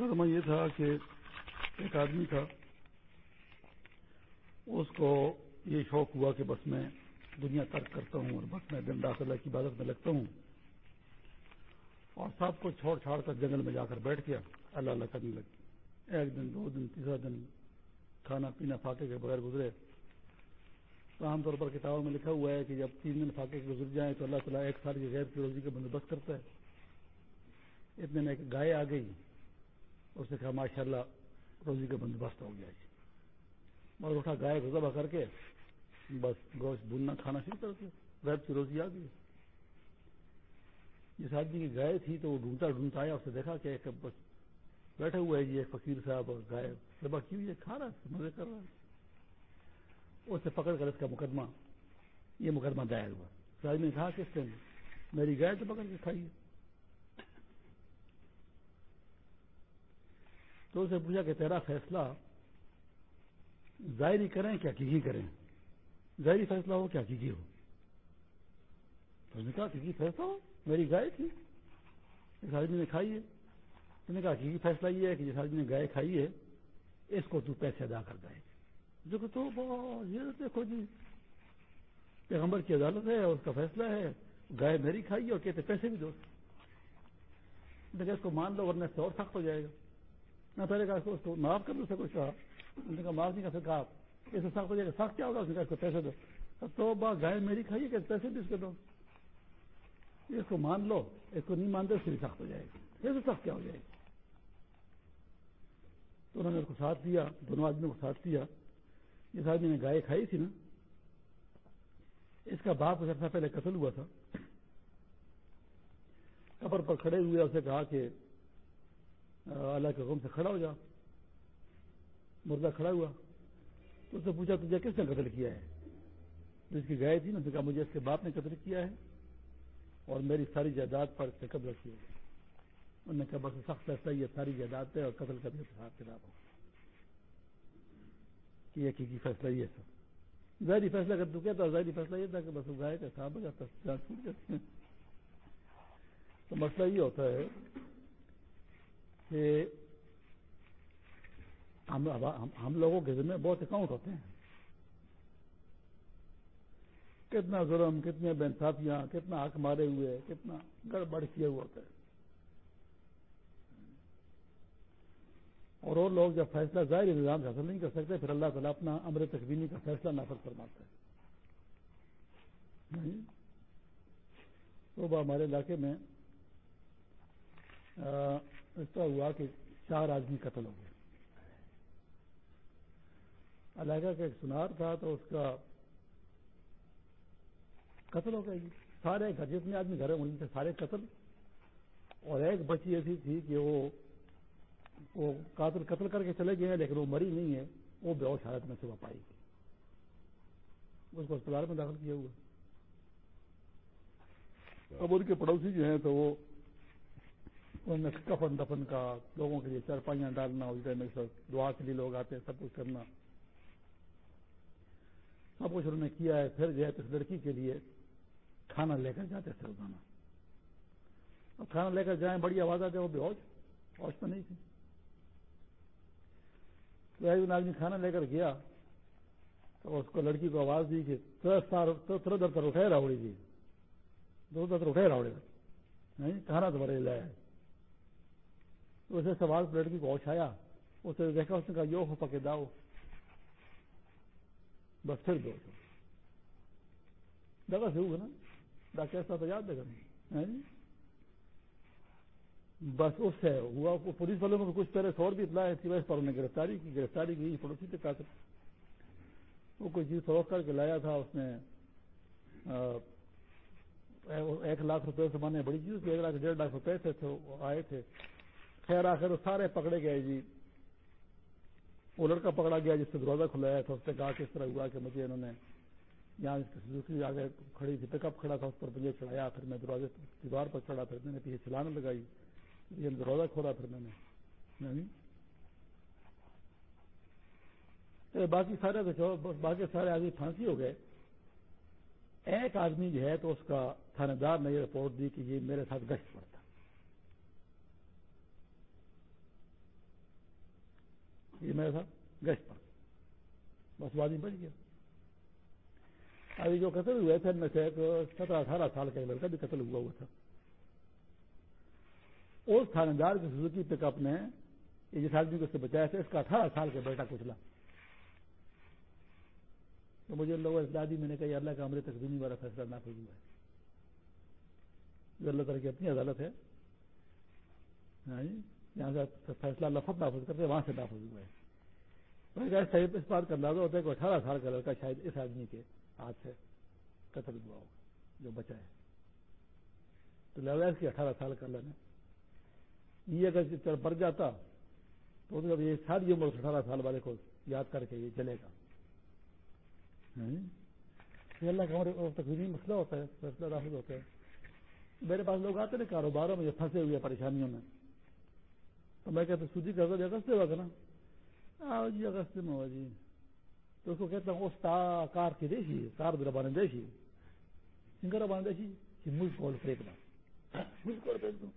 مقدمہ یہ تھا کہ ایک آدمی تھا، اس کو یہ شوق ہوا کہ بس میں دنیا ترک کرتا ہوں اور بس میں دن داخلہ کی عبادت میں لگتا ہوں۔ اور سب کو چھوڑ چھاڑ کر جنگل میں جا کر بیٹھ گیا۔ اللہ اللہ کرنے لگ ایک دن، دو دن، تیسرا دن کھانا پینا پھاکے کے بغیر گزرے۔ تو عام طور پر کتابوں میں لکھا ہوا ہے کہ جب تین دن پھاکے کے گزر جائیں تو اللہ تعالیٰ ایک سال کی غیر کی روزی کا بندوبست کرتا ہے۔ اتنے میں ایک گائے آ گئی۔ اس نے کہا ماشاء اللہ روزی کا بندوبست ہو گیا جی۔ اور اٹھا گائے کو ذبح کر کے بس گوشت بھوننا، کھانا شروع کر کے غیب کی روزی آ گئی۔ جس آدمی کی گائے تھی تو وہ ڈھونڈتا ڈھونڈتا آیا اسے دیکھا کہ ایک بس بیٹھے ہوئے جی ایک فقیر صاحب، اور گائے ذبح کی ہوئی ہے، کھا رہا ہے، مزے کر رہا ہے۔ اسے پکڑ کر اس کا مقدمہ، یہ مقدمہ دائر ہوا۔ آدمی نے کہا، کس نے؟ میری گائے تو پکڑ کے کھائی تو اسے پوچھا کہ تیرا فیصلہ ظاہری کریں کیا کی کریں؟ ظاہری فیصلہ ہو کیا کی ہو؟ تو نے کہا کہ فیصلہ ہو؟ میری گائے تھی۔ اس آدمی نے کھائی ہے۔ اس نے کہا کہ فیصلہ یہ ہے کہ جس آدمی نے گائے کھائی ہے، اس کو تو پیسے ادا کر دائے جو کہ تو یہ دیکھو جی پیغمبر کی عدالت ہے اس کا فیصلہ ہے۔ گائے میری کھائی ہے اور کہتے پیسے بھی دو۔ اس کو مان لو ورنہ سے اور سخت ہو جائے گا۔ نہ پہلے کہا اس کو معاف کر دو سے کچھ کہا۔ اس نے کہا، معاف نہیں کر سکا آپ۔ اس سخت ہو جائے سخت کیا ہوگا، اس نے کہا اس کو پیسے دو۔ تو بات گائے میری کھائی ہے کہ پیسے بھی اس کو دو۔ اس کو مان لو، اس کو نہیں مانتے، اس سے بھی سخت ہو جائے گی۔ پھر سے سخت کیا ہو جائے گی۔ تو انہوں نے اس کو ساتھ دیا، دونوں آدمیوں کو ساتھ دیا۔ جس آدمی نے گائے کھائی تھی نا، اس کا باپ عرصہ پہلے قتل ہوا تھا۔ قبر پر کھڑے ہوئے، اسے کہا کہ اللہ کے حکم سے کھڑا ہو جا مردہ کھڑا ہوا۔ تو اس سے پوچھا، تجھے کس نے قتل کیا ہے؟ جس کی گائے تھی نا کہا، مجھے اس کے باپ نے قتل کیا ہے۔ اور میری ساری جائیداد پر قبضہ کیا ہے۔ انہوں نے کہا، بس سخت فیصلہ یہ ساری جائیداد پہ اور قتل کا بھی حساب کتاب ہو۔ کہ یہ کی فیصلہ یہ سب ظاہری فیصلہ کر تو کہتا ظاہری فیصلہ یہ تھا کہ بس گائے کا حساب ہو جاتا، جان چھوٹ تو مسئلہ یہ ہوتا ہے کہ ہم لوگوں کے ذمہ بہت اکاؤنٹ ہوتے ہیں۔ کتنا ظلم، کتنے بے انصافیاں کتنا حق مارے ہوئے، کتنا گڑبڑ کیا ہوا ہوتا ہے اور وہ لوگ جب فیصلہ ظاہر نظام حاصل نہیں کر سکتے، پھر اللہ تعالیٰ اپنا امر تقوینی کا فیصلہ نافذ فرماتا ہے۔ تو ہمارے علاقے میں اس طرح ہوا کہ چار آدمی قتل ہو گئے۔ علاقہ کا ایک سنار تھا تو اس کا قتل ہو گیا جی۔ سارے گھر جتنے آدمی گھر ان سے سارے قتل۔ اور ایک بچی ایسی تھی کہ وہ وہ قاتل قتل کر کے چلے گئے لیکن وہ مری نہیں ہے۔ وہ بے حالت میں صبح پائی۔ گئی اس کو اسپتال میں داخل کیا ہوا۔ اب ان کے پڑوسی جو ہیں تو وہ ان میں کفن دفن کا، لوگوں کے لیے چرپائیاں ڈالنا، اس ٹائم میں دعا کے لیے لوگ آتے ہیں، سب کچھ کرنا۔ سب کچھ انہوں نے کیا ہے؟ پھر جو ہے اس لڑکی کے لیے کھانا لے کر جاتے تھے روزانہ۔ اور کھانا لے کر جائیں، بڑی آواز آ جائے وہ بے ہوش ہوش میں نہیں تھی۔ تو ایک آدمی کھانا لے کر گیا، تو اس کو لڑکی کو آواز دی کہ تر در تر اٹھے، راوڑی جی۔ دو در اٹھے راوڑے جی۔ نہیں، کھانا تو بڑے لایا ہے اسے سوال لڑکی کو آیا اسے دیکھا اس نے کہا یو ہو پکے داؤ۔ بس پھر دو۔ دگا سے ہوگا نا؟ ڈاکٹر ایسا تو یاد دے گا۔ بس اس سے ہوا پولیس والوں کو کچھ پہلے اور بھی اطلاع تھی بس پر انہوں نے گرفتاری کی گرفتاری کی پڑوسی تھے کا وہ کوئی چیز فروخت کر کے لایا تھا اس نے ایک لاکھ روپے سے مانے بڑی چیز ایک لاکھ ڈیڑھ لاکھ روپے تھے آئے تھے۔ خیر آخر سارے پکڑے گئے جی۔ وہ لڑکا پکڑا گیا جس سے دروازہ کھلایا تھا اس نے کہا کس طرح ہوا کہ مجھے انہوں نے یہاں دوسری آگے کھڑی تھی پک اپ کھڑا تھا، اس پر مجھے چڑھایا، پھر میں دروازے دیوار پر چڑھا، پھر میں نے پیچھے چلانے لگائی، یہ دروازہ کھولا، پھر میں نے۔ یعنی باقی سارے باقی سارے آدمی پھانسی ہو گئے۔ ایک آدمی جو ہے تو اس کا تھانے دار نے یہ رپورٹ دی کہ یہ میرے ساتھ گشت پر یہ میں تھا، گشت پر۔ بس وادی بچ گیا۔ ابھی جو قتل ہوئے تھے ان میں سے ایک سترہ، اٹھارہ سال کا لڑکا بھی قتل ہوا ہوا تھا۔ اس تھانے دار کی سزوکی پک اپ نے جس آدمی کو اس سے بچایا تھا، اس کا اٹھارہ سال کا بیٹا کچلا۔ تو مجھے لوگوں دادی میں نے کہا اللہ کا ہمارے تقدیمی والا فیصلہ نہ ہوا ہے اللہ تعالیٰ کی اپنی عدالت ہے۔ ہاں جی۔ جہاں سے فیصلہ لفظ نافذ کرتے وہاں سے نافذ ہوا ہے صحیح اس بات کا اندازہ ہوتا ہے کہ اٹھارہ سال کا لڑکا شاید اس آدمی کے ہاتھ سے قتل ہوا ہوگا جو بچا ہے۔ تو لگا اس کی اٹھارہ سال کا لڑنا یہ اگر بڑھ جاتا، تو یہ ساری عمر اٹھارہ سال والے کو یاد کر کے یہ چلے گا۔ ہاں جی؟ اللہ کا ہمارے تقریبی مسئلہ ہوتا ہے، فیصلہ نافذ ہوتا ہے۔ میرے پاس لوگ آتے نا کاروباروں میں جو پھنسے ہوئے پریشانیوں میں۔ تو میں کہتا سودی کا اگست سے ہوا نا؟ آؤ جی اگست میں ہوا جی۔ تو اس کو کہتا ہوں، اس کار کی دیشی کار بھی ربان دیشی سنگا ربان دیشی کہ مجھ کو پھینکنا مجھ کو پھینک دوں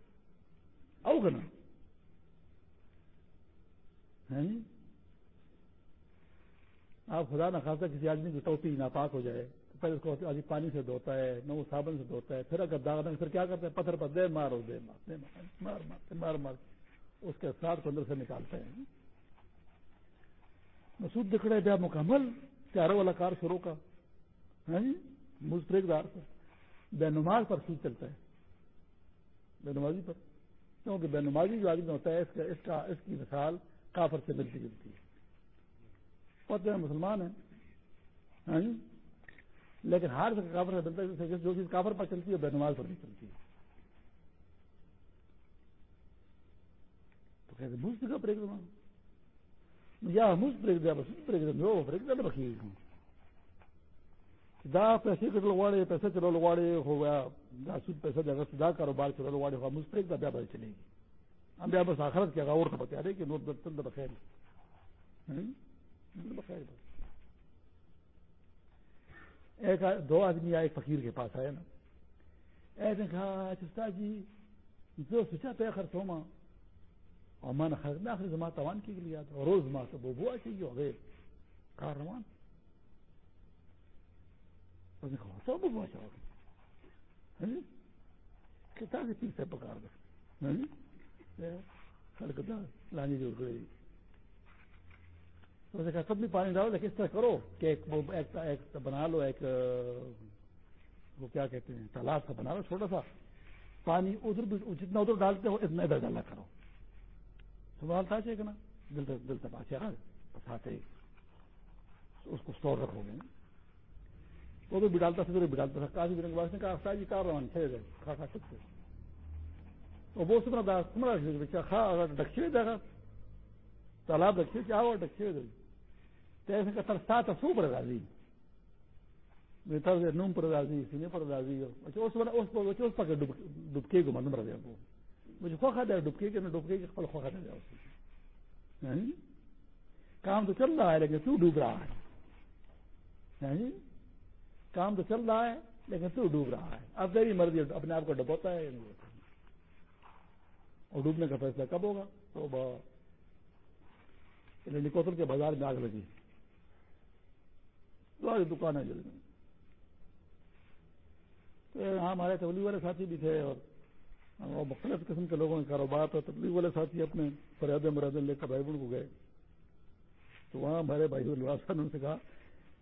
آؤ گا نا ہاں جی؟ آپ خدا نہ خاصا کسی آدمی کی ٹوپی ناپاک ہو جائے پہلے اس کو آج پانی سے دھوتا ہے، نہ وہ صابن سے دھوتا ہے، پھر اگر داغ پھر کیا کرتے ہیں پتھر پر دے مارو دے مار دے مار مار مار مار۔ اس کے ساتھ اندر سے نکالتے ہیں۔ مسود دکھڑے بیا مکمل چاروں والا کار شروع کا ہاں جی؟ مسترک دار پر بے نماز پر سود چلتا ہے۔ بے نمازی پر۔ کیونکہ بے نمازی جو آدمی ہوتا ہے، اس کا اس کا اس کی مثال کافر سے ملتی جلتی ہے۔ پتہ مسلمان ہیں۔ ہاں جی؟ لیکن ہار سے کافر سے ملتا ہے جو چیز کافر پر چلتی ہے بے نماز پر بھی چلتی ہے۔ تو کہتے مجھ کا پریک دما یا مجھ پریک دیا بس پریک دم جو پریک دیا بخی دا پیسے کٹ لگواڑے پیسے چلو لگواڑے ہو گیا دا سود پیسہ جگہ سے دا کاروبار چلو لگواڑے ہوا مجھ پریک دا بیا بھائی چلے گی ہم بیا بس آخرت کیا گا اور تو بتا رہے کہ نوٹ دل بخیر بخیر ایک دو آدمی آئے فقیر کے پاس آئے نا ایک نے کہا چستا جی جو سوچا پہ خر سوما اور من خر میں زما توان کی لیا تھا روز ماں تو وہ بوا چاہیے ہو گئے کار روان اس نے بوا چاہو گے کتا کے پیچھے پکار دو خلق لانی جو گڑے تو کہا سب بھی پانی ڈالو لیکن اس طرح کرو کہ ایک وہ ایک بنا لو، ایک، وہ کیا کہتے ہیں، تالاب کا بنا لو، چھوٹا سا. پانی ادھر جتنا ادھر ڈالتے ہو، اتنا ادھر ڈالا کرو. سوال تھا چاہیے نا دل دل تک آچے اس کو اسٹور رکھو گے۔ وہ بھی ڈالتا تھا بھی ڈالتا تھا۔ کافی دن کے بعد کہا جی کار روان چھ گئے کھا کھا سکتے وہ سمرا سمرا کھا ڈکچے دے گا تالاب رکھے کیا ہوا؟ ڈکچے دے ایسے کا تر سات سو پر راضی۔ طرز نوم پر راضی، سینے پر راضی۔ اچھا، اس پر ڈبکے کو مندم رہے کو مجھے خواہ دیا ڈبکے کے نہ ڈبکے کے پل خواہ دیا یعنی؟ کام تو چل رہا ہے لیکن تو ڈوب رہا ہے۔ یعنی؟ کام تو چل رہا ہے لیکن تو ڈوب رہا ہے۔ اب تیری مرضی اپنے آپ کو ڈبوتا ہے۔ اور ڈوبنے کا فیصلہ کب ہوگا؟ تو نکوتل کے بازار میں آگ لگی۔ ساری دکانیں جل گئی ہمارے تبلیغ والے ساتھی بھی تھے اور مختلف قسم کے لوگوں کے کاروبار تھا تبلیغ والے ساتھی اپنے فریاد مراد لے کر بھائی کو گئے۔ تو وہاں ہمارے بھائی صاحب نے ان سے کہا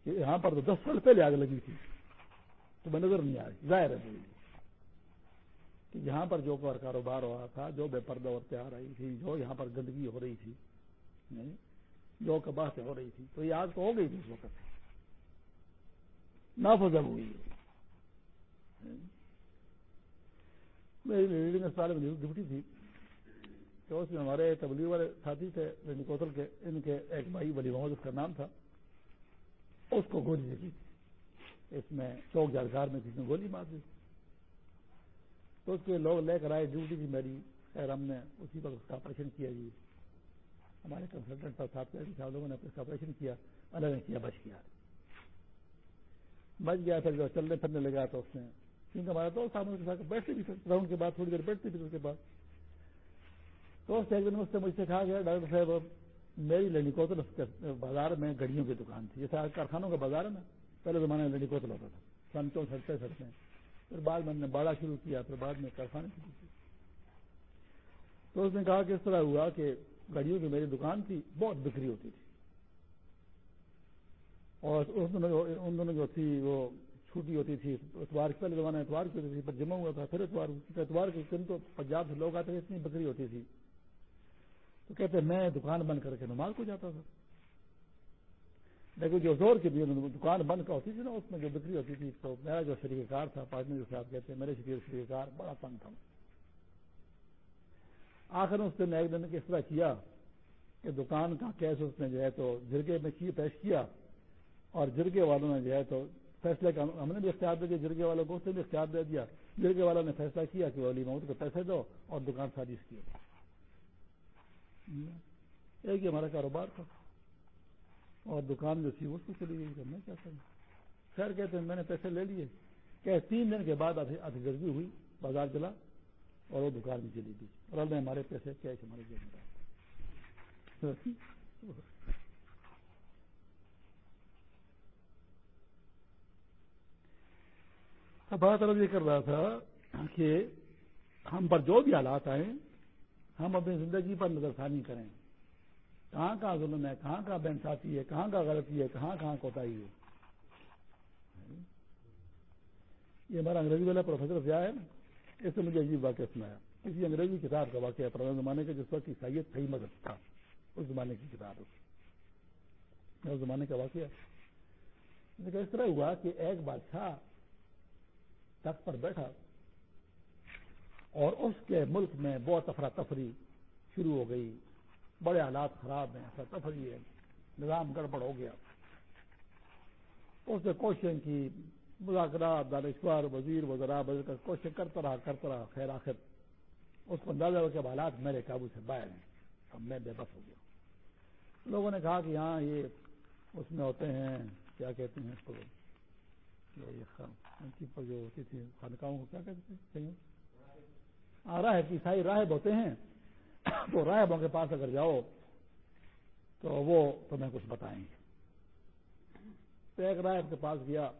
کہ یہاں پر تو دس سال پہلے آگ لگی تھی، تو میں نظر نہیں آئی ظاہر ہے کہ یہاں پر جو کاروبار ہو رہا تھا، جو بے پردہ عورتیں آ رہی تھی جو یہاں پر گندگی ہو رہی تھی جو کباہتیں ہو رہی تھی، تو یہ آگ تو ہو گئی تھی اس وقت۔ نافذب ہوئی۔ میری ریڈنگ اسپتال میں ڈپٹی تھی، تو اس میں ہمارے تبلیغ والے ساتھی تھے کوتل کے، ان کے ایک بھائی ولی محمد، اس کا نام تھا، اس کو گولی لگی تھی۔ اس میں چوک جالکار میں کسی نے گولی مار دی۔ تو اس کے لوگ لے کر آئے، ڈیوٹی تھی میری، خیر ہم نے اسی پر اس کا آپریشن کیا جی۔ ہمارے کنسلٹنٹ پر صاحب لوگوں نے اس کا آپریشن کیا الگ نے کیا، بچ کیا بچ گیا، پھر جو چلنے پھرنے لگا تو اس نے کیونکہ ہمارا دوست سامنے کے ساتھ بیٹھتے بھی راؤنڈ کے بعد تھوڑی دیر بیٹھتے بھی اس کے بعد۔ تو اس ایک دن اس سے مجھ سے کہا گیا، ڈاکٹر صاحب میری لڑی کوتل بازار میں گڑیوں کی دکان تھی۔ جیسے کارخانوں کا بازار ہے نا۔ پہلے زمانے میں لڑی کوتل ہوتا تھا۔ سن چونسٹھ سڑتے پھر بعد میں نے باڑا شروع کیا، پھر بعد میں کارخانے شروع کیا تو اس نے کہا کہ اس طرح ہوا کہ گڑیوں کی میری دکان تھی، بہت بکری ہوتی تھی۔ اور اس ان دنوں جو تھی وہ چھوٹی ہوتی تھی، اتوار پہلے زمانے اتوار کی ہوتی تھی پر جمع ہوا تھا، پھر اتوار اتوار کے دن تو پنجاب سے لوگ آتے تھے، اتنی بکری ہوتی تھی۔ تو کہتے میں دکان بند کر کے نماز کو جاتا تھا۔ لیکن جو زور کی بھی دکان بند کا ہوتی تھی نا، اس میں جو بکری ہوتی تھی، تو میرا جو شریک کار تھا پارٹنر جو صاحب کہتے ہیں، میرے شریک کار بڑا تنگ تھا۔ آخر اس دن ایک دن کس طرح کیا کہ دکان کا کیس اس نے جو ہے تو جرگے میں پیش کیا اور جرگے والوں نے جو ہے تو فیصلے کا ہم نے بھی اختیار دے دیا جرگے والوں کو اس نے بھی اختیار دے دیا۔ جرگے والوں نے فیصلہ کیا کہ علی محمود کو پیسے دو اور دکان سازش کی۔ ایک ہی ہمارا کاروبار تھا۔ اور دکان جو تھی، اس کو چلی گئی۔ میں کیا کروں؟ خیر کہتے ہیں، میں نے پیسے لے لیے۔ کہ تین دن کے بعد ادھی ہوئی، بازار چلا اور وہ دکان بھی چلی گئی۔ اور اللہ ہمارے پیسے کیا، ہمارے جیب میں بات طرف یہ کر رہا تھا کہ ہم پر جو بھی حالات آئے ہم اپنی زندگی پر نظر ثانی کریں۔ کہاں کہاں ظلم ہے، کہاں کہاں بین ساتھی ہے، کہاں کہاں غلطی ہے، کہاں کہاں کوتاہی ہے۔ یہ ہمارا انگریزی والا پروفیسر ضیاء ہے نا اس سے مجھے عجیب واقعہ سنایا۔ کسی انگریزی کتاب کا واقعہ پرانے زمانے کے جس وقت کی سید تھی مدد تھا، اس زمانے کی کتاب اس زمانے کا واقعہ اس طرح ہوا کہ ایک بادشاہ تخت پر بیٹھا اور اس کے ملک میں بہت افراتفری شروع ہو گئی۔ بڑے حالات خراب ہیں افراتفری ہے، نظام گڑبڑ ہو گیا۔ اس نے کوششیں کی، مذاکرات، دانشور، وزیر وزرا کر کوشش کرتا رہا کرتا رہا۔ خیر آخر، اس کو اندازہ ہو کہ حالات میرے قابو سے باہر ہیں۔ اب میں بے بس ہو گیا۔ لوگوں نے کہا کہ ہاں یہ اس میں ہوتے ہیں، کیا کہتے ہیں اس کو؟ ہاں، جو ہوتی تھی، خانقاہوں کو کیا کہتے تھے؟ ہاں، راہب، عیسائی راہب ہوتے ہیں، تو راہبوں کے پاس اگر جاؤ، تو وہ تمہیں کچھ بتائیں گے۔ تو ایک راہب کے پاس گیا،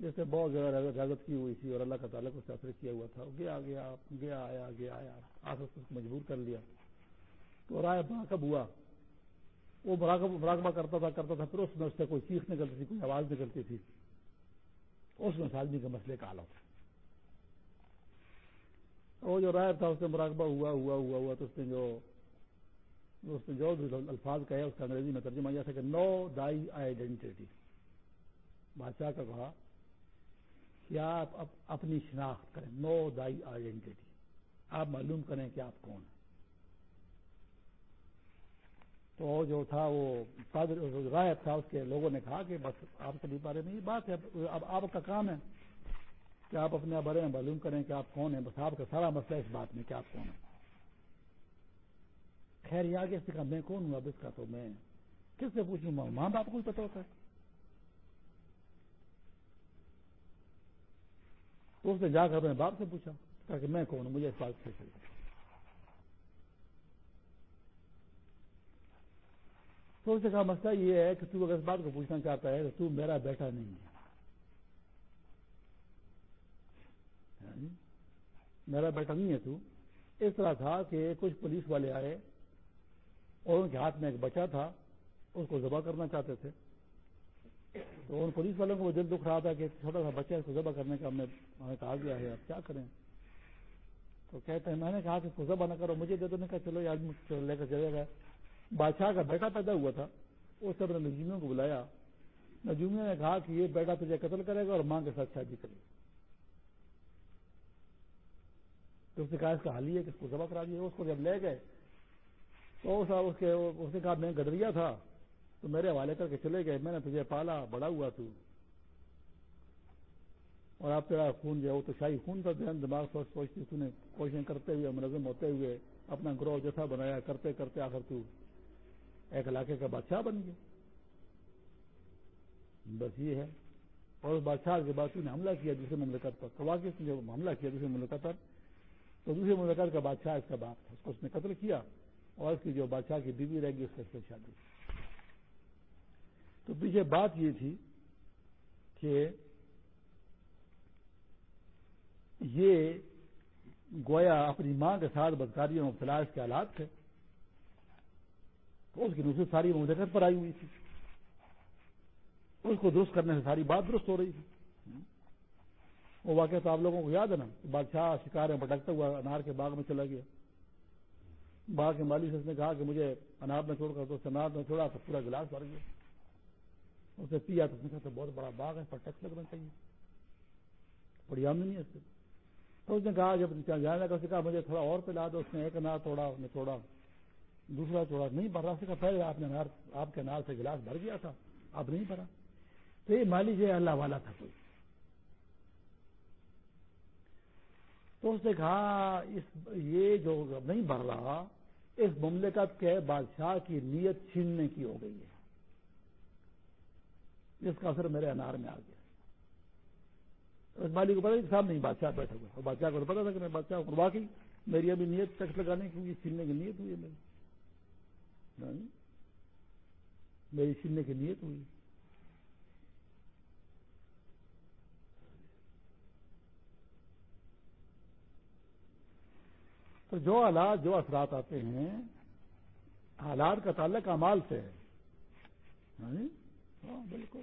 جیسے بہت زیادہ اجازت کی ہوئی تھی اور اللہ کا تعالیٰ کو سفر کیا ہوا تھا گیا گیا گیا، آیا گیا، آیا آخر اس کو مجبور کر لیا۔ تو رائے مراقب ہوا۔ وہ مراقبہ کرتا تھا کرتا تھا، پھر اس میں اس سے کوئی چیخ نکلتی تھی، کوئی آواز نکلتی تھی۔ اس میں آدمی کے مسئلے کا حال ہوتا وہ جو رائے تھا، اس میں مراقبہ ہوا ہوا ہوا ہوا، تو اس نے جو اس نے جو الفاظ کہے، اس کا انگریزی میں ترجمہ یہ تھا کہ نو دائی آئیڈینٹی بادشاہ کا کہا کہ آپ اپنی شناخت کریں، نو دائی آئیڈینٹی آپ معلوم کریں کہ آپ کون ہیں۔ تو جو تھا وہ غائب تھا، اس کے لوگوں نے کہا کہ بس آپ کے بارے میں یہ بات ہے، اب آپ کا کام ہے کہ آپ اپنے بارے میں معلوم کریں کہ آپ کون ہیں، بس آپ کا سارا مسئلہ اس بات میں کہ آپ کون ہیں۔ خیر، یہ آگے سے کہا میں کون ہوں؟ اب اس کا تو میں کس سے پوچھوں؟ ماں باپ کو پتا ہوتا ہے۔ تو اس نے جا کر اپنے باپ سے پوچھا کہ میں کون ہوں؟ مجھے اس بات سے تو اس نے کہا، مسئلہ یہ ہے کہ تو اگر اس بات کو پوچھنا چاہتا ہے تو تو میرا بیٹا نہیں ہے۔ یعنی میرا بیٹا نہیں ہے تو۔ اس طرح تھا کہ کچھ پولیس والے آئے اور ان کے ہاتھ میں ایک بچہ تھا، اس کو ذبح کرنا چاہتے تھے۔ تو ان پولیس والوں کو وہ دل دکھ رہا تھا کہ چھوٹا سا بچہ اس کو ذبح کرنے کا ہمیں کہا گیا ہے، اب کیا کریں؟ تو کہتے ہیں، میں نے کہا کہ اس کو ذبح نہ کرو، مجھے دے دو۔ نے کہا، چلو آدمی لے کر چلے گئے۔ بادشاہ کا بیٹا پیدا ہوا تھا اس سے اپنے نجومیوں کو بلایا۔ نجومیوں نے کہا کہ یہ بیٹا تجھے قتل کرے گا اور ماں کے ساتھ شادی کرے گا۔ تو اس نے کہا، اس کا حال ہی ہے کہ اس کو ذبح کرا دیا۔ اس کو جب لے گئے، تو اس کے اس نے کہا، میں گڈریا تھا، تو میرے حوالے کر کے چلے گئے۔ میں نے تجھے پالا، بڑا ہوا تو۔ اور آپ تیرا خون جو ہے، وہ تو شاہی خون تھا۔ دھیان دماغ سوچ سوچتی تو نے کوششیں کرتے ہوئے، منظم ہوتے ہوئے اپنا گروہ جیسا بنایا، کرتے کرتے آخر تو ایک علاقے کا بادشاہ بن گیا۔ بس یہ ہے۔ اور اس بادشاہ کے بعد نے حملہ کیا دوسرے مملکت پر۔ تو واقعی نے جب حملہ کیا دوسرے مملکت پر، تو دوسرے مملکت کا بادشاہ اس کا باپ تھا، اس کو اس نے قتل کیا اور اس کی جو بادشاہ کی بیوی رہ گی اس سے شادی۔ تو پیچھے بات یہ تھی کہ یہ گویا اپنی ماں کے ساتھ بدکاری اور مبتلا کے حالات تھے۔ تو اس کی دوسری ساری مدت پر آئی ہوئی تھی۔ اس کو درست کرنے سے ساری بات درست ہو رہی تھی۔ وہ واقعہ تو آپ لوگوں کو یاد ہے نا بادشاہ شکار میں بھٹکتا ہوا انار کے باغ میں چلا گیا۔ باغ کے مالی سے اس نے کہا کہ مجھے انار میں چھوڑ کر تو انار میں چھوڑا، تو پورا گلاس بھر گیا۔ اسے پیا تو اس نے کہا تو بہت بڑا باغ ہے پر ٹیکس لگنا چاہیے۔ بڑی آمدنی ہے اس سے تو اس نے کہا، جب جانے لگا کہا، مجھے تھوڑا اور پلا دو، اس نے ایک انار توڑا، اس نے توڑا۔ دوسرا توڑا نہیں بھر رہا اس کا پہلے آپ نے انار آپ کے انار سے گلاس بھر گیا تھا، اب نہیں بھرا۔ تو یہ مالی جو اللہ والا تھا کوئی۔ تو اس نے کہا، اس یہ جو نہیں بھر رہا، اس مملکت کے بادشاہ کی نیت چھیننے کی ہو گئی ہے۔ جس کا اثر میرے انار میں آ گیا۔ اس مالی کو پتا صاحب نہیں بادشاہ بیٹھا ہوا بادشاہ کو پتا تھا کہ میں بادشاہ ہوں باقی میری ابھی نیت ٹیکس لگانے کی چھیننے کی نیت ہوئی ہے میری۔ میری چھیننے کی نیت ہوئی تو جو حالات، جو اثرات آتے ہیں، حالات کا تعلق امال سے ہے۔ ہاں جی؟ ہاں، بالکل۔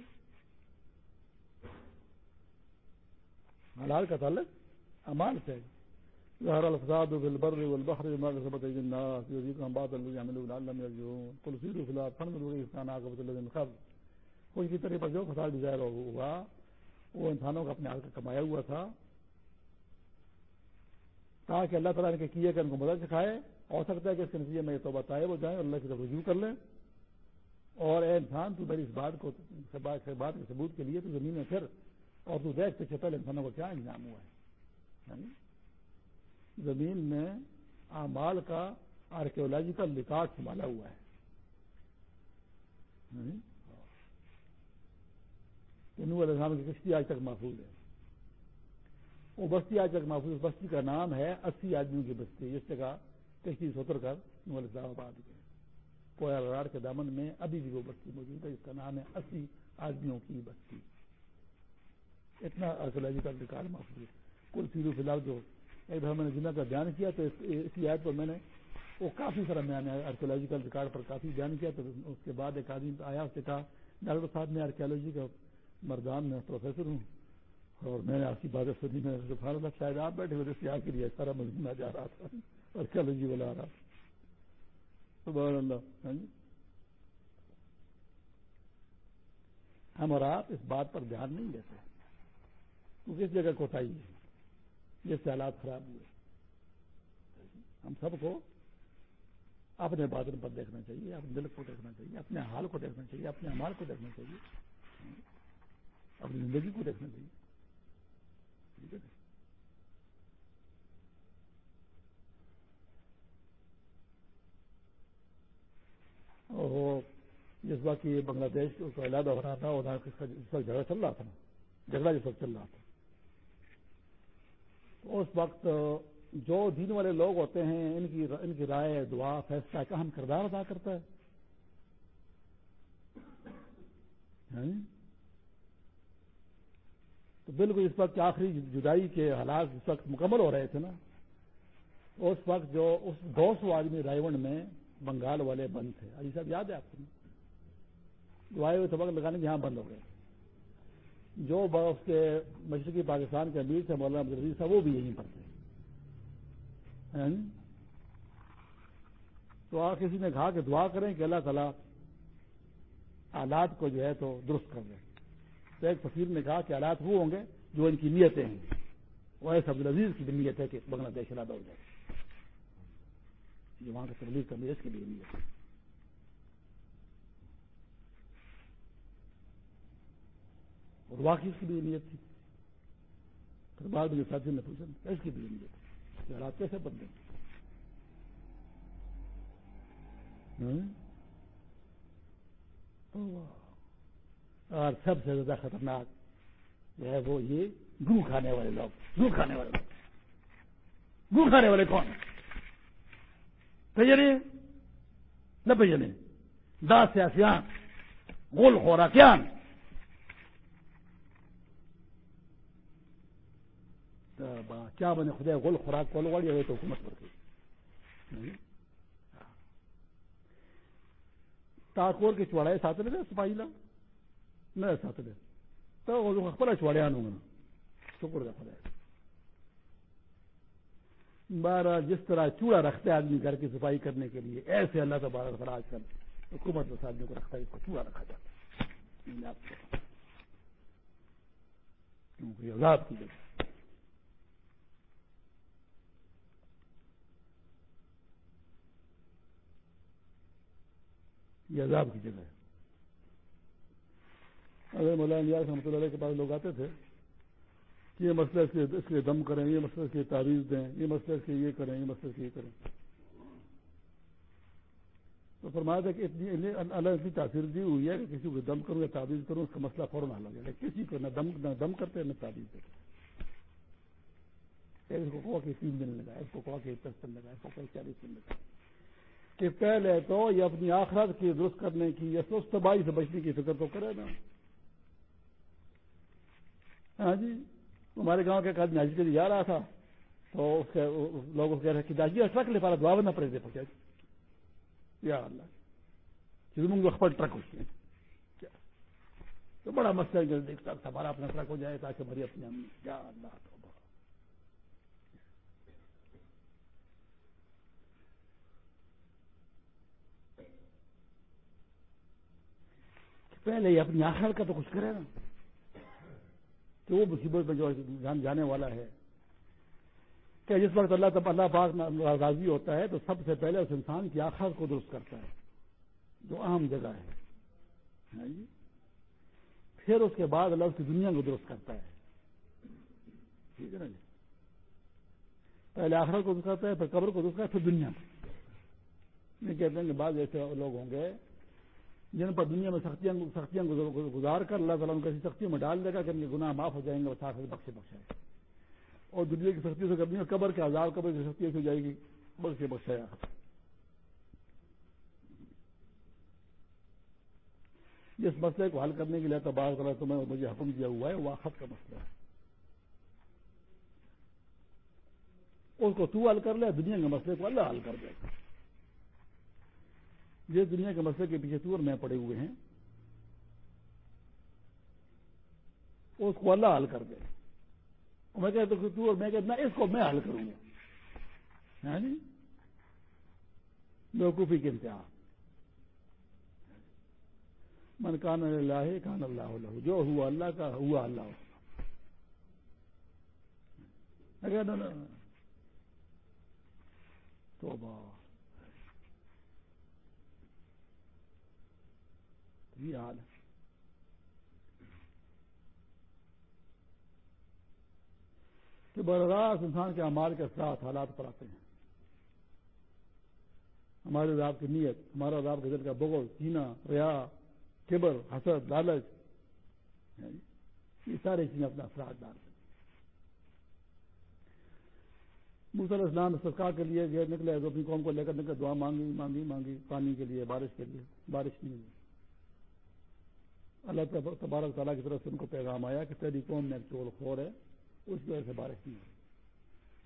حالات کا تعلق امال سے ظهر الفساد في البر والبحر بما كسبت ايدي الناس. يذيقهم بعض الذي عملوا لعلهم يرجعون. قل سيروا في الارض فانظروا كيف كان عاقبه الذين خابوا کوئی کی طرح پر جو فساد ڈیزائر ہوا وہ انسانوں کا اپنے ہاتھ کا کمایا ہوا تھا تاکہ اللہ تعالیٰ نے کیے کہ ان کو مدد سکھائے ہو سکتا ہے کہ اس کے نتیجے میں یہ تو بتائے وہ جائیں اور اللہ کی طرف رجوع کر لیں۔ اور اے انسان، تو میری اس بات کو بات کے ثبوت کے لیے تو زمین میں پھر، اور تو دیکھ پیچھے پہلے انسانوں کو کیا انجام ہوا ہے۔ یعنی زمین میں اعمال کا آرکیولوجیکل ریکارڈ سنبھالا ہوا ہے۔ یعنی علیہ السلام کی کشتی آج تک محفوظ ہے۔ وہ بستی آج تک محفوظ بستی کا نام ہے اسی آدمیوں کی بستی۔ جس جگہ کشتی ستر کر اسلام آباد گئے کویا راڑ کے دامن میں ابھی بھی وہ بستی موجود ہے۔ جس کا نام ہے اسی آدمیوں کی بستی۔ اتنا آرکولوجیکل ریکارڈ محفوظ ہے۔ کل سیرو فی الحال جو ایک دفعہ میں نے جنہ کا بیان کیا تو اسی آیت پر میں نے وہ کافی سارا میں نے آرکولوجیکل ریکارڈ پر کافی بیان کیا تو اس کے بعد ایک آدمی آیا، اس سے کہا، ڈاکٹر صاحب، میں آرکیولوجی کا مردان، میں پروفیسر ہوں اور میں نے آپ کی باتیں سنی، میں اللہ، شاید آپ بیٹھے ہوئے تھے کے لیے سارا مجموعہ جا رہا تھا۔ آرکیولوجی بلا رہا۔ سبحان اللہ ہاں جی۔ ہم اور آپ اس بات پر دھیان نہیں دیتے، کیونکہ اس جگہ کوتاہی ہے۔ جس سے حالات خراب ہوئے۔ ہم سب کو اپنے بادل پر دیکھنا چاہیے، اپنے دل کو دیکھنا چاہیے، اپنے حال کو دیکھنا چاہیے، اپنے امال کو دیکھنا چاہیے۔ اپنی زندگی کو دیکھنا چاہیے۔ جس وقت یہ بنگلہ دیش کو علیحدہ ہو رہا تھا اور جس وقت جھگڑا چل رہا تھا؟ نا جھگڑا جس وقت چل رہا تھا۔ اس وقت جو دین والے لوگ ہوتے ہیں، ان کی ان کی رائے، دعا، فیصلہ کا ہم کردار ادا کرتا ہے۔ ہاں جی؟ تو بالکل اس وقت آخری جدائی کے حالات اس وقت مکمل ہو رہے تھے نا۔ اس وقت جو اس دو سو آدمی رائے میں بنگال والے بند تھے۔ ابھی صاحب، یاد ہے آپ کو؟ دعائیں ہوئے سبق لگانے کے یہاں بند ہو گئے۔ جو اس کے مشرقی پاکستان کے امیر تھے، مولانا عبدالعزیز صاحب، وہ بھی یہیں پر تھے۔ ہاں؟ تو آ کسی نے کہا کہ دعا کریں کہ اللہ تعالیٰ آلات کو جو ہے تو درست کر دیں تو ایک فصیر نے کہا کہ آلات وہ ہوں گے جو ان کی نیتیں ہیں۔ وہ ایسا عبدالعزیز کی بھی نیت ہے کہ بنگلہ دیش ارادہ ہو جائے۔ جو وہاں کا تبلیغ کرنے اس کے لیے نیت ہے۔ اور واقعی اس کی بھی نیت تھی۔ پھر بعد میں ساتھی نے پوچھا اس کی بھی نیت حالات کیسے بدلے ہاں؟ اور سب سے زیادہ خطرناک جو ہے وہ یہ گو کھانے والے لوگ۔ گو کھانے والے لوگ۔ گو کھانے والے کون تیاری نہ پیجنے دا سیاسیان غول خوراکیان کیا بنے خدا غول خوراک کول والی ہوئے تو حکومت پر یعنی؟ تاکور کے چوڑائے ساتھ لے سپاہی لا نہ ساتھ لے تو خپل چوڑیان ہوں شکر کا خدا بارہ جس طرح چوڑا رکھتے آدمی گھر کی صفائی کرنے کے لیے، ایسے اللہ تبارک آج کل حکومت اس آدمی کو رکھتا ہے، اس کو چوڑا رکھا جاتا ہے. یعنی کیونکہ عذاب کی جگہ. یہ عذاب کی جگہ ہے۔ اگر مولانا رحمۃ اللہ کے پاس لوگ آتے تھے کہ یہ مسئلہ اس کے اس لیے دم کریں، یہ مسئلہ اس کے تعویذ دیں، یہ مسئلہ اس کے یہ کریں، یہ مسئلہ اس کے یہ کریں۔ تو فرمایا تھا کہ اتنی اللہ اتنی تاثیر دی ہوئی ہے کہ کسی کو دم کروں یا تعویذ کروں، اس کا مسئلہ فوراً حل ہو جائے کسی کو نہ دم نہ دم کرتے، نہ تعویذ دیتے اس کو کہا کہ تین دن لگا اس کو کہا کہ دس دن لگا اس کو چالیس دن لگا کہ پہلے تو یہ اپنی آخرت کی درست کرنے کی یا سوچ تباہی سے بچنے کی فکر تو کرے نا۔ ہاں جی ہمارے گاؤں کے آدمی حج کے لیے جا رہا تھا، تو اس کے لوگ کہہ رہے کہ داجی ٹرک لے پا رہا دعا بننا پڑے تھے پکے یا اللہ چیزوں اخبار ٹرک ہوتے ہیں تو بڑا مسئلہ ہے دیکھتا ہمارا اپنا ٹرک ہو جائے تاکہ ہماری اپنے کیا اللہ۔ تو پہلے اپنی آخر کا تو کچھ کرے نا۔ کہ وہ مصیبت میں جو جان جانے والا ہے۔ کہ جس وقت اللہ تب اللہ پاک راضی ہوتا ہے تو سب سے پہلے اس انسان کی آخر کو درست کرتا ہے۔ جو اہم جگہ ہے۔ ہاں جی؟ پھر اس کے بعد اللہ اس کی دنیا کو درست کرتا ہے۔ ٹھیک ہے نا جی؟ پہلے آخر کو درست کرتا ہے، پھر قبر کو درست کرتا ہے، پھر دنیا کو۔ کہتے ہیں کہ بعض ایسے لوگ ہوں گے جن پر دنیا میں سختیاں سختیاں گزار کر اللہ تعالیٰ ان کو ایسی سختیوں میں ڈال دے گا کہ ان کے گناہ معاف ہو جائیں گے اور ساتھ بخشے، بخشائے۔ اور دنیا کی سختی سے کرنی ہے قبر کے آزاد قبر کی سختی سے جائے گی، بخشے بخشایا جس مسئلے کو حل کرنے کے لیے تو بار کرا تو مجھے حکم دیا ہوا ہے، وہ آخت کا مسئلہ ہے۔ اس کو تو حل کر لے، دنیا کے مسئلے کو اللہ حل کر دے۔ جس دنیا کے مسئلے کے پیچھے تور میں پڑے ہوئے ہیں۔ اس کو اللہ حل کر دے۔ میں کہتا ہوں تو میں کہتا اس کو میں حل کروں گا۔ ہاں جی؟ بیوقوفی کے انتہا۔ من کان اللہ کان اللہ اللہ جو ہوا اللہ کا ہوا اللہ۔ تو بات یہ حال ہے کہ براس انسان کے امال کے ساتھ حالات پر آتے ہیں ہمارے رات کی نیت ہمارا رات کے دل کا بغل سینا ریا کبر حسد لالچ یہ ساری چیزیں اپنا اثرات ڈالتے ہیں مسل اسلام سرکار کے لیے گئے نکلے تو اپنی قوم کو لے کر نکلے دعا مانگی مانگی مانگی پانی کے لیے بارش کے لیے بارش نہیں ہوئی اللہ تبارک تعالیٰ کی طرف سے ان کو پیغام آیا کہ تیری قوم میں ایک چول خور ہے، اس کی وجہ سے بارش نہیں ہوئی۔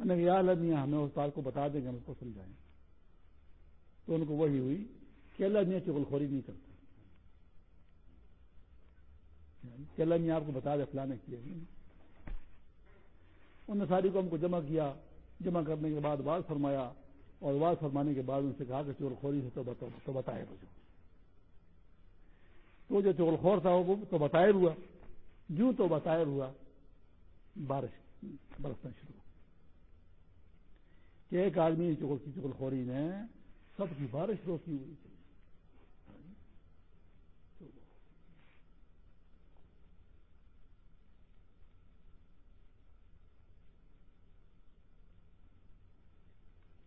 نے یا اللہ میاں، ہمیں اس بات کو بتا دیں گے ہم اس کو سمجھائیں۔ تو ان کو وہی ہوئی کہ اللہ میاں چغل خوری نہیں کرتے کہ اللہ میاں آپ کو بتا دے فلانے کیے انہوں نے ساری قوم کو جمع کیا، جمع کرنے کے بعد بات فرمایا اور بات فرمانے کے بعد ان سے کہا کہ چور خوری سے تو بتائے مجھے تو جو چغل خور تھا، وہ تو بتائر ہوا۔ جو تو بتائر ہوا۔ بارش، برسنا شروع۔ کہ ایک آدمی چغل کی چغل خوری نے سب کی بارش روکی ہوئی۔ تھی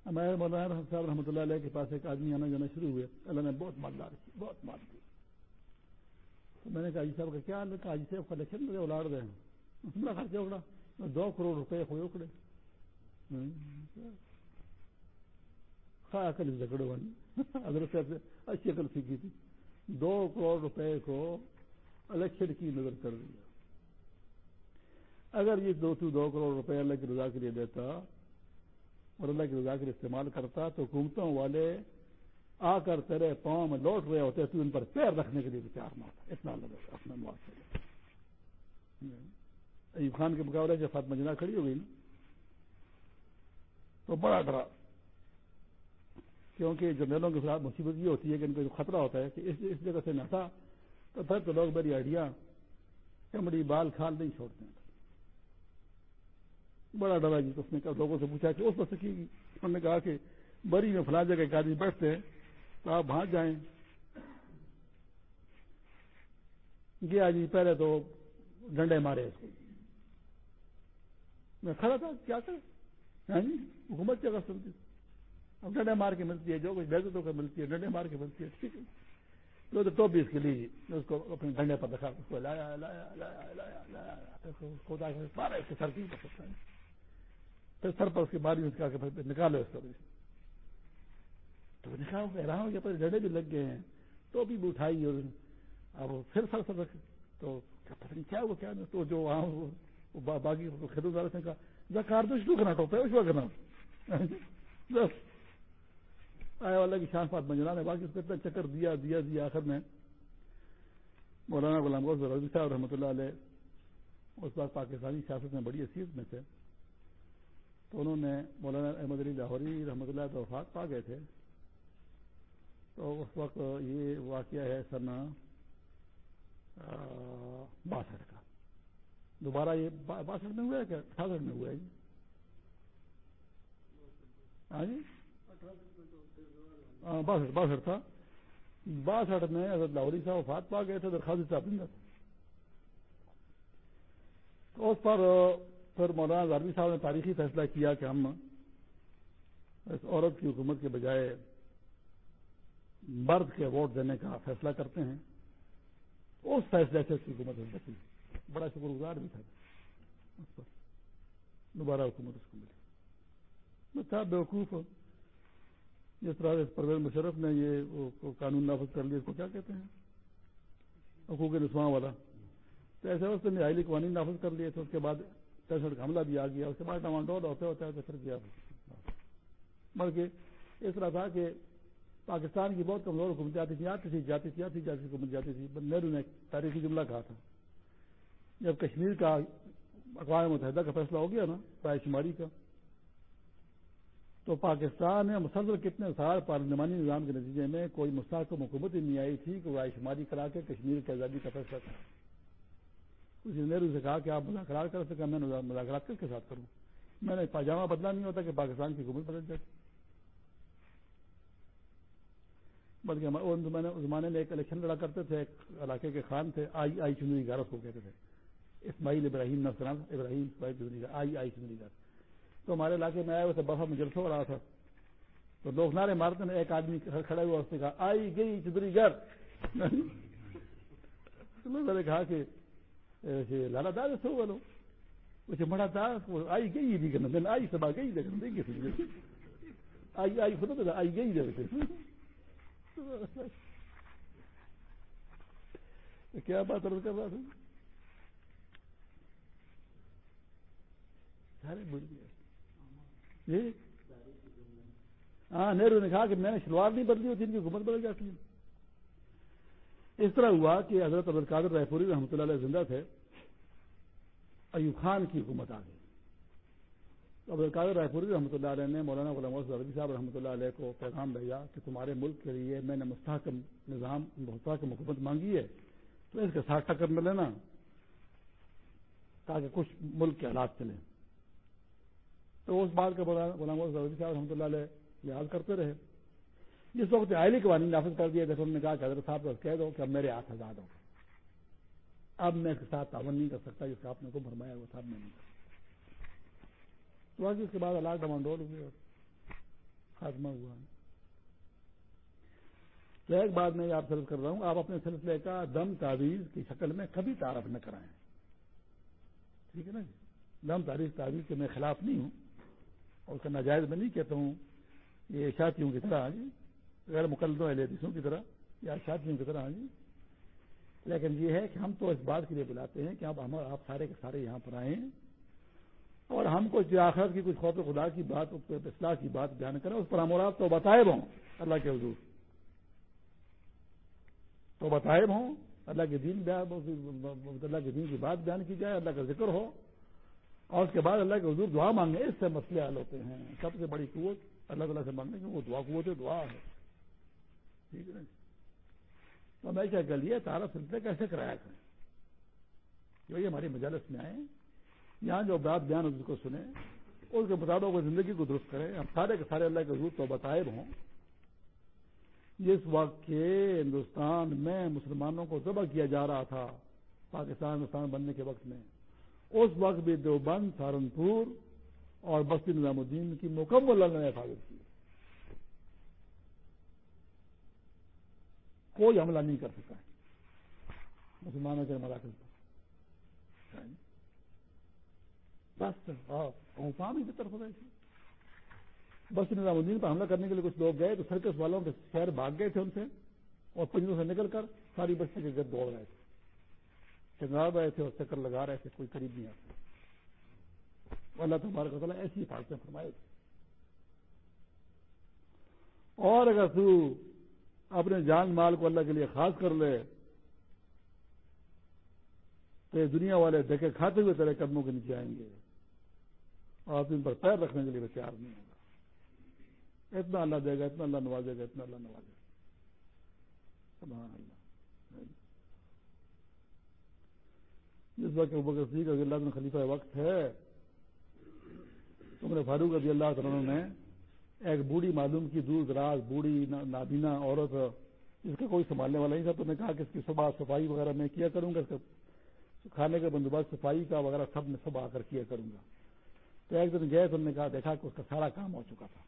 ہمارے مولانا صاحب رحمۃ اللہ علیہ کے پاس ایک آدمی آنا جانا شروع ہوئے۔ اللہ نے بہت مالدار کی، بہت مال کی۔ میں نے کہا جی صاحب کا کیا حال ہے؟ کہا جی صاحب کلیکشن مجھے الاڑ دیں بڑا خرچہ اکڑا؟ دو کروڑ روپے ہوئے اکڑے۔ عقل جھگڑے حضرت سے اچھی عقل سیکھی تھی۔ دو کروڑ روپے کو الیکشن کی نظر کر دیا اگر یہ دو تو دو کروڑ روپے اللہ کی رضا کے لیے دیتا اور اللہ کی رضا کے لیے استعمال کرتا تو حکومتوں والے آ کر تیرے پاؤں میں لوٹ رہے ہوتے تو ان پر پیر رکھنے کے لیے بھی تیار نہ ہوتا۔ اتنا اللہ اپنا معاف ایوب خان کے مقابلے سے فاطمہ جنا کھڑی ہو گئی نا، تو بڑا ڈرا۔ کیونکہ جنرلوں کے خلاف مصیبت یہ ہوتی ہے کہ ان کو جو خطرہ ہوتا ہے کہ اس جگہ سے نہ تھا، تو پھر تو لوگ میری آئیڈیا کمڑی بال کھال نہیں چھوڑتے ہیں۔ بڑا ڈرا جی تو اس نے لوگوں سے پوچھا کہ اس پر سکی انہوں نے کہا کہ بری میں فلاں جگہ ایک آدمی بیٹھتے ہیں تو آپ بھاگ جائیں۔ جی گیا جی پہلے تو ڈنڈے مارے۔ اس کو میں کھڑا تھا، کیا کر ہاں جی حکومت کیا کر سکتی اب ڈنڈے مار کے ملتی ہے، جو کچھ بیزتوں ملتی ہے، ڈنڈے مار کے ملتی ہے، ٹھیک ہے۔ تو ٹوپی اس کے لیے اس کو اپنے ڈنڈے پر دکھا، اس کو لایا لایا لایا لایا لایا مارا اس کے سر کی کر پھر سر پر اس کی ماری اس کا نکالو اس کو۔ تو نکال کہہ رہا ہوں کہ ڈنڈے بھی لگ گئے ہیں، ٹوپی بھی اٹھائی اور اب پھر سر سر رکھ۔ تو پتہ نہیں کیا وہ کیا تو جو وہاں باقی خریدار نے کہا کاردوش تو شروع کرنا، ٹوپے اس وقت کرنا۔ آیا والا کی شان پات منجنا نے باقی اس کو اتنا چکر دیا دیا دیا آخر میں۔ مولانا غلام غوث رضی صاحب رحمۃ اللہ علیہ، اس وقت پاکستانی سیاست میں بڑی حیثیت میں تھے۔ تو انہوں نے مولانا احمد علی لاہوری رحمۃ اللہ تو وفات پا گئے تھے۔ تو اس وقت یہ واقعہ ہے سنا باسٹھ کا۔ دوبارہ یہ باسٹھ میں ہوا ہے کیا؟ اٹھاسٹھ میں ہوا ہے جی۔ ہاں جی؟ ہاں، باسٹھ باسٹھ تھا۔ باسٹھ میں حضرت لاہوری صاحب وفات پا گئے تھے، درخواست صاحب تو اس پر، پھر مولانا زاروی صاحب نے تاریخی فیصلہ کیا کہ ہم اس عورت کی حکومت کے بجائے مرد کے ووٹ دینے کا فیصلہ کرتے ہیں، اس فیصلے سے اس کی حکومت بچی بڑا شکر گزار بھی تھا۔ اس پر دوبارہ حکومت اس کو ملی۔ تھا بیوقوف۔ جس طرح پرویز مشرف نے یہ قانون نافذ کر لیا، اس کو کیا کہتے ہیں؟ حقوق نسواں والا۔ تو ایسے وقت نے آئلی قوانین نافذ کر لیے تھے، اس کے بعد تیسٹھ کا حملہ بھی آ گیا۔ اس کے بعد ڈوانڈول ہوتے ہوتے ہوتے پھر کیا بلکہ اس طرح تھا کہ پاکستان کی بہت کمزور حکومت آتی تھی آتی تھی جاتی تھی آتی جاتی حکومت جاتی تھی۔ نہرو نے تاریخی جملہ کہا تھا۔ جب کشمیر کا اقوام متحدہ کا فیصلہ ہو گیا نا، رائے شماری کا، تو پاکستان میں مسلسل کتنے سال پارلیمانی نظام کے نتیجے میں کوئی مستحکم حکومت ہی نہیں آئی تھی کہ رائے شماری کرا کے کشمیر کی آزادی کا فیصلہ تھا کچھ نہرو سے کہا کہ آپ مذاکرات کر سکیں میں مذاکرات کس کے ساتھ کروں۔ میں نے پاجامہ بدلا نہیں ہوتا کہ پاکستان کی حکومت بدل جائے۔ بلکہ میں زمانے میں ایک الیکشن لڑا کرتے تھے، ایک علاقے کے خان تھے، آئی آئی چنوری گارس کو کہتے تھے۔ اسماعیل ابراہیم نسلام ابراہیم اسماعیل چنوری آئی آئی چنوری گار تو ہمارے علاقے میں آئے ہوئے تھے بفا میں جلسہ ہو رہا تھا۔ تو لوگ نعرے مارتے ہیں، ایک آدمی کھڑا ہوا، اس نے کہا، آئی گئی چدری گھر میں نے کہا کہ لالا دار سو بولو اسے مڑا تھا آئی گئی بھی کرنا آئی سب آ گئی دیکھنا آئی آئی خود آئی گئی دے کیا بات عرض کر رہا تھا؟ سارے جی؟ ہاں نہرو نے کہا کہ میں نے شلوار نہیں بدلی ہوتی ان کی حکومت بدل جاتی ہے۔ اس طرح ہوا کہ حضرت عبد القادر رائے پوری رحمۃ اللہ علیہ زندہ تھے۔ ایوب خان کی حکومت آ گئی۔ عبد القادر رائے پوری رحمۃ اللہ علیہ نے مولانا غلام رضی صاحب رحمۃ اللہ علیہ کو پیغام بھیجا کہ تمہارے ملک کے لیے میں نے مستحکم نظام مستحکم حکومت مانگی ہے، تو اس کے ساتھ ٹکر میں لینا تاکہ کچھ ملک کے حالات چلیں۔ تو اس بات کا غلام رضی صاحب رحمۃ اللہ علیہ لحاظ کرتے رہے۔ جس وقت آئلی قوانین نافذ کر دیا جیسے انہوں نے کہا کہ حضرت صاحب کو کہہ دو کہ اب میرے ہاتھ آزاد ہو۔ اب میں اس کے ساتھ تعاون نہیں کر سکتا جس کا آپ نے کو فرمایا وہ صاحب میں نہیں۔ کر تو آگے اس کے بعد اللہ ڈمانڈول ہوئے اور خاتمہ ہوا۔ تو ایک بات میں آپ سرف کر رہا ہوں، آپ اپنے سلسلے کا دم تعویذ کی شکل میں کبھی تعارف نہ کرائیں۔ ٹھیک ہے نا جی؟ دم تعریف تعویذ کے میں خلاف نہیں ہوں اور اس کا ناجائز میں نہیں کہتا ہوں یہ شادیوں کی طرح ہاں جی؟ غیر مقلدوں والے حدیثوں کی طرح یا شادیوں کی طرح ہاں جی؟ لیکن یہ ہے کہ ہم تو اس بات کے لیے بلاتے ہیں کہ اب ہم، آپ سارے کے سارے یہاں پر آئے اور ہم کو جو آخرت کی کچھ خوف خدا کی بات اصلاح کی بات بیان کریں، اس پر ہم اور آپ تو بتائے ہوں، اللہ کے حضور۔ تو بتائے ہوں، اللہ کے دین اللہ کے دین کی بات بیان کی جائے، اللہ کا ذکر ہو۔ اور اس کے بعد اللہ کے حضور دعا مانگے اس سے مسئلے حل ہوتے ہیں۔ سب سے بڑی قوت اللہ تعالیٰ سے مانگنے کی، وہ دعا قوت دعا ہے۔ ٹھیک ہے جی؟ تو میں کیا کر لیا تارا سلسلے کیسے کرایا کریں؟ جو یہ ہماری مجالس میں آئے یہاں جو بات بیان اس کو سنیں، اس کے مطابق وہ زندگی کو درست کریں۔ ہم سارے کے سارے اللہ کے حضور تو بتائے ہوں۔ جس وقت کے ہندوستان میں مسلمانوں کو ذبح کیا جا رہا تھا، پاکستان ہندوستان بننے کے وقت میں، اس وقت بھی دیوبند، سہارنپور اور بستی نظام الدین کی مکمل اللہ نے حفاظت کی۔ کوئی حملہ نہیں کر سکا مسلمانوں کے مراکز پر۔ بس کی طرف بس نظام الدین پر حملہ کرنے کے لیے کچھ لوگ گئے تو سرکس والوں کے شہر بھاگ گئے تھے ان سے اور پنجوں سے نکل کر ساری بستی کے گرد دوڑ رہے تھے۔ چنگار رہے تھے اور چکر لگا رہے تھے، کوئی قریب نہیں آتا۔ اللہ تبارک تعالیٰ ایسی حفاظتیں فرمائے۔ تھے اور اگر تو اپنے جان مال کو اللہ کے لیے خاص کر لے، تو یہ دنیا والے دیکھے کھاتے ہوئے تیرے قدموں کے نیچے آئیں گے۔ اور ان پر پیر رکھنے کے لیے تیار نہیں ہوگا۔ اتنا اللہ دے گا، اتنا اللہ نوازے گا، اتنا اللہ نوازے گا۔ سبحان اللہ۔ جس وقت بکر صدیق رضی اللہ خلیفہ وقت ہے تم نے فاروق رضی اللہ تعالیٰ نے ایک بوڑھی معلوم کی، دور دراز بوڑھی نابینا عورت جس کا کوئی سنبھالنے والا نہیں تھا، تو نے کہا کہ اس کی صبح صفائی وغیرہ میں کیا کروں گا، اس کا کھانے کا بندوبست صفائی کا وغیرہ سب میں سب آ کر کیا کروں گا۔ تو ایک دن گئے تو انہوں نے کہا، دیکھا کہ اس کا سارا کام ہو چکا تھا۔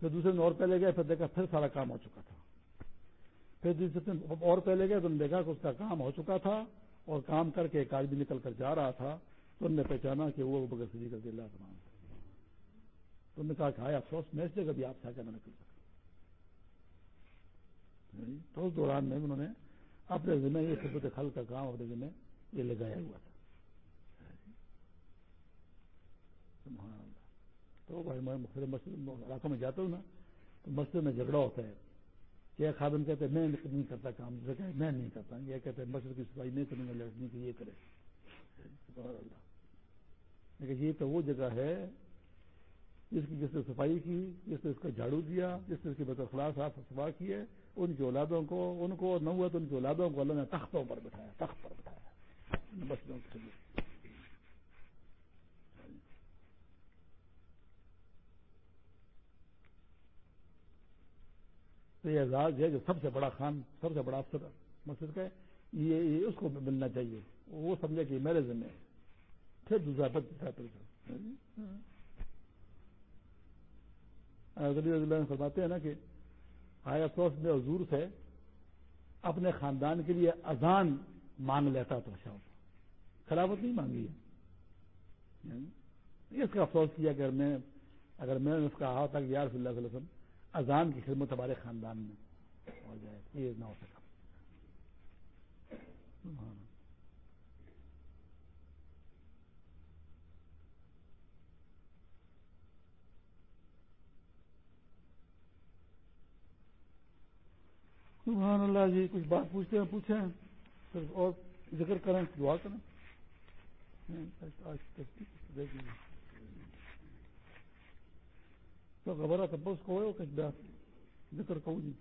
پھر دوسرے دن اور پہلے گئے، پھر دیکھا پھر سارا کام ہو چکا تھا۔ پھر دوسرے دن اور پہلے گئے تو انہوں نے دیکھا کہ اس کا کام ہو چکا تھا اور کام کر کے ایک آدمی نکل کر جا رہا تھا۔ تو انہوں نے پہچانا کہ وہ بغیر سجی کر کے اللہ تمام تو انہوں نے کہا کہ آیا افسوس، میں اس جگہ بھی آپ سے آ نکل سکا۔ تو اس دوران میں انہوں نے اپنے ذمہ، یہ خدمت خل کا کام اپنے ذمہ یہ لگایا ہوا تھا۔ تو بھائی میں مختلف مسجد علاقوں میں جاتا ہوں نا، تو مسجد میں جھگڑا ہوتا ہے۔ کیا خادم کہتے ہیں، میں نہیں کرتا کام کہ میں نہیں کرتا۔ یہ کہتے ہیں، مسجد کی صفائی نہیں کروں گا لڑکی کی یہ کرے۔ لیکن یہ تو وہ جگہ ہے، جس کی جس نے صفائی کی، جس نے اس کا جھاڑو دیا، جس نے اس کی بطخلاف صاف صفا کی ہے، ان کی اولادوں کو، ان کو نہ ہوا تو ان کی اولادوں کو اللہ نے تختوں پر بٹھایا، تخت پر بٹھایا۔ مسجدوں کے لیے۔ تو یہ اعزاز ہے جو سب سے بڑا خان، سب سے بڑا افسر مسجد کا یہ اس کو ملنا چاہیے۔ وہ سمجھے کہ میرے ذمہ ہے۔ پھر دوسرا فرماتے ہیں نا کہ آیا افسوس میں حضور سے اپنے خاندان کے لیے اذان مانگ لیتا تو اچھا ہوتا خلافت نہیں مانگی ہے۔ اس کا افسوس کیا کہ میں، اگر میں نے اس کا کہا تھا کہ یار صلی اللہ علیہ وسلم اذان کی خدمت ہمارے خاندان میں ہو جائے یہ نہ ہو سکا۔ ہاں۔ سبحان اللہ جی کچھ بات پوچھتے ہیں، پوچھیں۔ پھر اور ذکر کریں، دعا کریں۔ ہاں، تو خبر ہے تب اس کو کچھ بات ذکر کہوں جی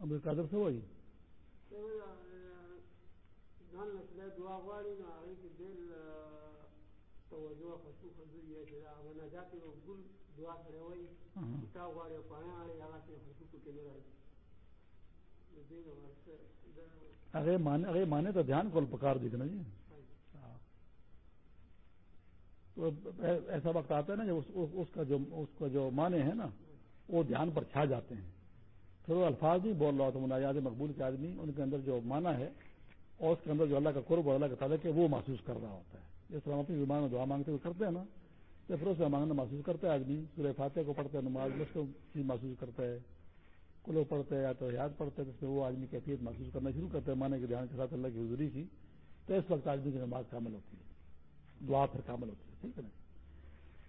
اب قادر سے وہی دعا غواړي نو هغه کې ډېر توجه خصوص خصوص یې چې دا مناجات یو ګل دعا سره وایي تا غواړي پاڼه اړي هغه کې خصوص کې نه راځي هغه مان هغه مانے تو دھیان کول پکار دیکھنا جی تو ایسا وقت آتا ہے نا جو اس کا جو اس کا جو معنی ہے نا، وہ دھیان پر چھا جاتے ہیں۔ پھر وہ الفاظ نہیں بول رہا تو مناجات مقبول کے آدمی، ان کے اندر جو معنی ہے، اور اس کے اندر جو اللہ کا قرب اور اللہ کا تعلق ہے، وہ محسوس کر رہا ہوتا ہے۔ جس طرح ہم اپنی زبان میں دعا مانگتے ہوئے کرتے ہیں نا جب پھر اس میں مانگنا محسوس کرتا ہے آدمی۔ سورہ فاتح کو پڑھتا ہے، نماز میں اس کو چیز محسوس کرتا ہے۔ کلو پڑھتا ہے یا تو یاد پڑھتا ہے، جس میں وہ آدمی کیفیت محسوس کرنا شروع کرتا ہے مانے کے دھیان کے ساتھ اللہ کی حضوری کی۔ تو اس وقت آدمی کی نماز کامل ہوتی ہے، دعا پھر کامل ہوتی ہے۔ ٹھیک ہے نا؟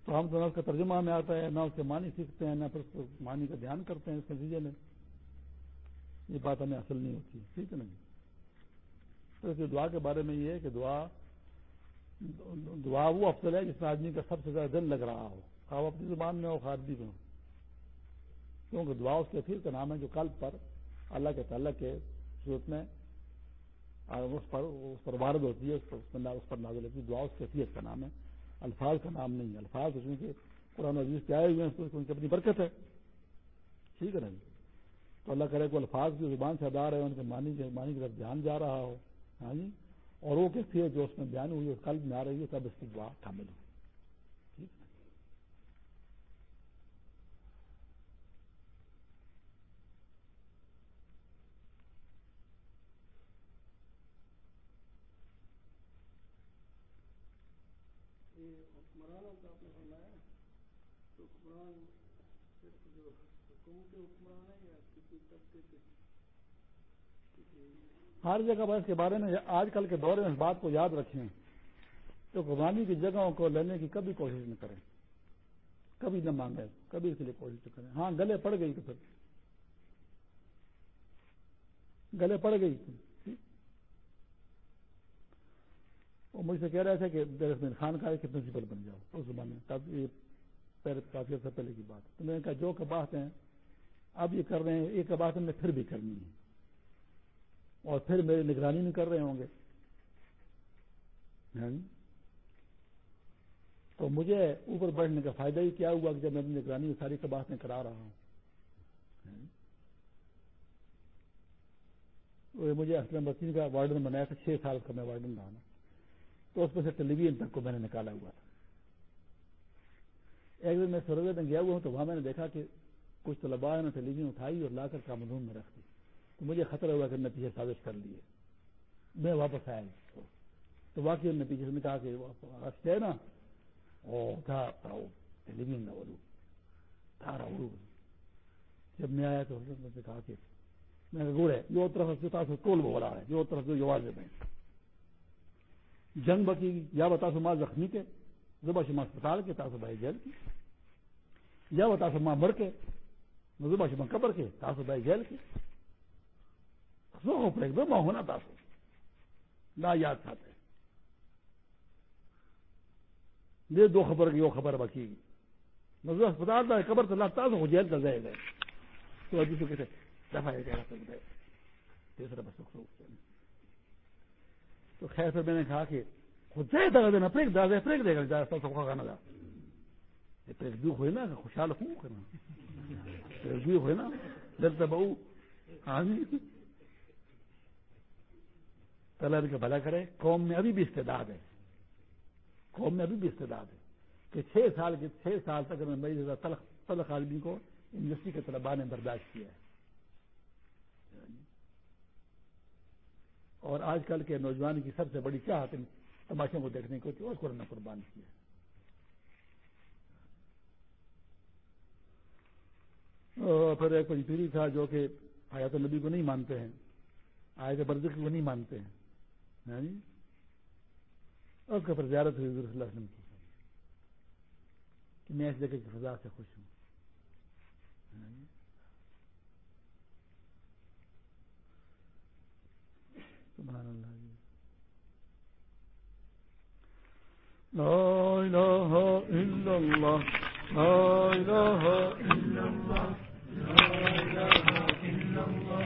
تو ہم تو نہ اس کا ترجمہ میں آتا ہے، نہ اس کے معنی سیکھتے ہیں، نہ پھر اس کو معنی کا دھیان کرتے ہیں، اس نتیجے میں۔ یہ بات ہمیں اصل نہیں ہوتی، ٹھیک ہے نا جی؟ تو اس دعا کے بارے میں یہ ہے کہ دعا دعا وہ افضل ہے جس میں آدمی کا سب سے زیادہ دل لگ رہا ہو۔ آپ اپنی زبان میں ہو خارجی میں ہو۔ کیونکہ دعا اس کے اخیر کا نام ہے جو قلب پر، اللہ کے تعلق کے صورت میں اس پر اس پر وارد ہوتی ہے، اس پر اس پر نازل ہوتی ہے۔ دعا اس کی حیثیت کا نام ہے۔ الفاظ کا نام نہیں ہے۔ الفاظ اس میں کہ قرآن عزیز کے آئے ہوئے ہیں ان کی اپنی برکت ہے۔ ٹھیک ہے نا جی؟ تو اللہ کرے کو الفاظ کی زبان سے ادا رہے، ان کے معنی کے معنی کی طرف دھیان جا رہا ہو۔ ہاں جی؟ اور وہ کیفیت جو اس میں بیان ہوئی ہے قلب میں آ رہی ہے، تب اس کی دعا ہر جگہ پر اس کے بارے میں آج کل کے دور میں اس بات کو یاد رکھیں۔ تو قربانی کی جگہوں کو لینے کی کبھی کوشش نہ کریں۔ کبھی نہ مانگے کبھی اس کے لیے کوشش نہ کریں۔ ہاں گلے پڑ گئی تو پھر۔ گلے پڑ گئی۔ وہ مجھ سے کہہ رہے تھے کہ درخت خان کا کہ پرنسپل بن جاؤ۔ اس زمانے میں کافی عرصہ پہلے کی بات۔ تو میں نے کہا، جو کباہت ہیں اب یہ کر رہے ہیں یہ کباہت میں پھر بھی کرنی ہے۔ اور پھر میری نگرانی میں کر رہے ہوں گے۔ ہاں جی؟ تو مجھے اوپر بڑھنے کا فائدہ ہی کیا ہوا کہ جب میں اپنی نگرانی میں ساری کباہتیں کرا رہا ہوں۔ ہاں جی؟ مجھے اسلم بسین کا وارڈن بنایا تھا، چھ سال کا میں وارڈن رہا تو اس میں سے ٹیلی ویژن تک کو میں نے نکالا ہوا تھا۔ ایک دن میں سروے میں گیا ہوا ہوں تو وہاں میں نے دیکھا کہ کچھ طلبا نے ٹیلی ویژن اٹھائی اور لا کر کامدون میں رکھ دی۔ تو مجھے خطرہ ہوا کہ نتیجے سازش کر لیے۔ میں واپس آیا۔ اس کو تو واقعی نتیجے سے کہا کہ ہے نا ٹیلی ویژن تھا جب میں آیا تو حضرت نے کہا کہ میں گوڑے جو طرف سے کول بولا ہے جو طرف جو آواز میں جنگ بکی یا بتا سو ماں زخمی کے، زبا شما اسپتال کے، تاسو بھائی جیل کی یا بتا سو ماں مر کے۔ زبا شما قبر کے تاسو بھائی جیل کې کی زو پڑے دو ماں ہونا تاسو نہ یاد کھاتے یہ دو خبر کی وہ خبر بکی نظر اسپتال تھا قبر سے لگتا تو جیل کر جائے گئے تو دې څه کې ابھی تو کہتے دفاع تیسرا بس خو تو خیر سے میں نے کہا کہ خود سے دگا دینا پریک دا دے پریک دے گا جا سب کا کھانا دا پریک دو ہوئے نا خوشحال ہوں کرنا پریک دو ہوئے نا دلتا بہو ہاں جی تلر کے بھلا کرے، قوم میں ابھی بھی استعداد ہے۔ قوم میں ابھی بھی استعداد ہے کہ چھ سال کے، چھ سال تک میں میری تلخ تلخ آدمی کو یونیورسٹی کے طلبا نے برداشت کیا ہے۔ اور آج کل کے نوجوان کی سب سے بڑی چاہت ان تماشوں کو دیکھنے کو اور کورونا قربان کیا۔ پھر ایک پنجپیری تھا جو کہ حیات النبی کو نہیں مانتے ہیں آئے برزخ کو نہیں مانتے ہیں۔ ہاں جی؟ اس کا پھر زیارت ہوئی صلی اللہ علیہ وسلم کی۔ کہ میں اس جگہ کی فضا سے خوش ہوں۔ ہاں جی؟ سبحان اللہ جی۔ لا الہ الا اللہ، لا الہ لا إله إلا الله